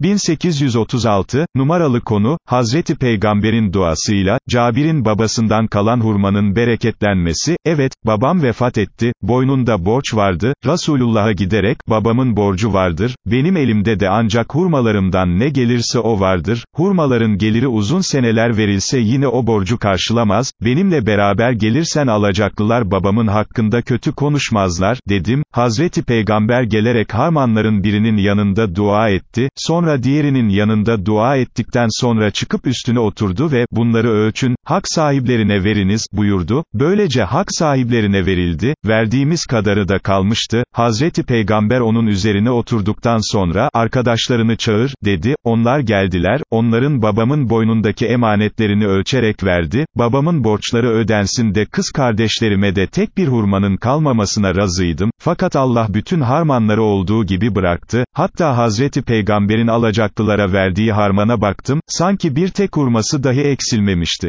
1836, numaralı konu, Hazreti Peygamber'in duasıyla, Cabir'in babasından kalan hurmanın bereketlenmesi, evet, babam vefat etti, boynunda borç vardı, Resulullah'a giderek, babamın borcu vardır, benim elimde de ancak hurmalarımdan ne gelirse o vardır, hurmaların geliri uzun seneler verilse yine o borcu karşılamaz, benimle beraber gelirsen alacaklılar babamın hakkında kötü konuşmazlar, dedim, Hazreti Peygamber gelerek harmanların birinin yanında dua etti, sonra diğerinin yanında dua ettikten sonra çıkıp üstüne oturdu ve, bunları ölçün, hak sahiplerine veriniz, buyurdu. Böylece hak sahiplerine verildi, verdiğimiz kadarı da kalmıştı. Hazreti Peygamber onun üzerine oturduktan sonra, arkadaşlarını çağır, dedi, onlar geldiler, onların babamın boynundaki emanetlerini ölçerek verdi, babamın borçları ödensin de kız kardeşlerime de tek bir hurmanın kalmamasına razıydım, fakat Allah bütün harmanları olduğu gibi bıraktı, hatta Hazreti Peygamber'in alacaklılara verdiği harmana baktım, sanki bir tek hurması dahi eksilmemişti.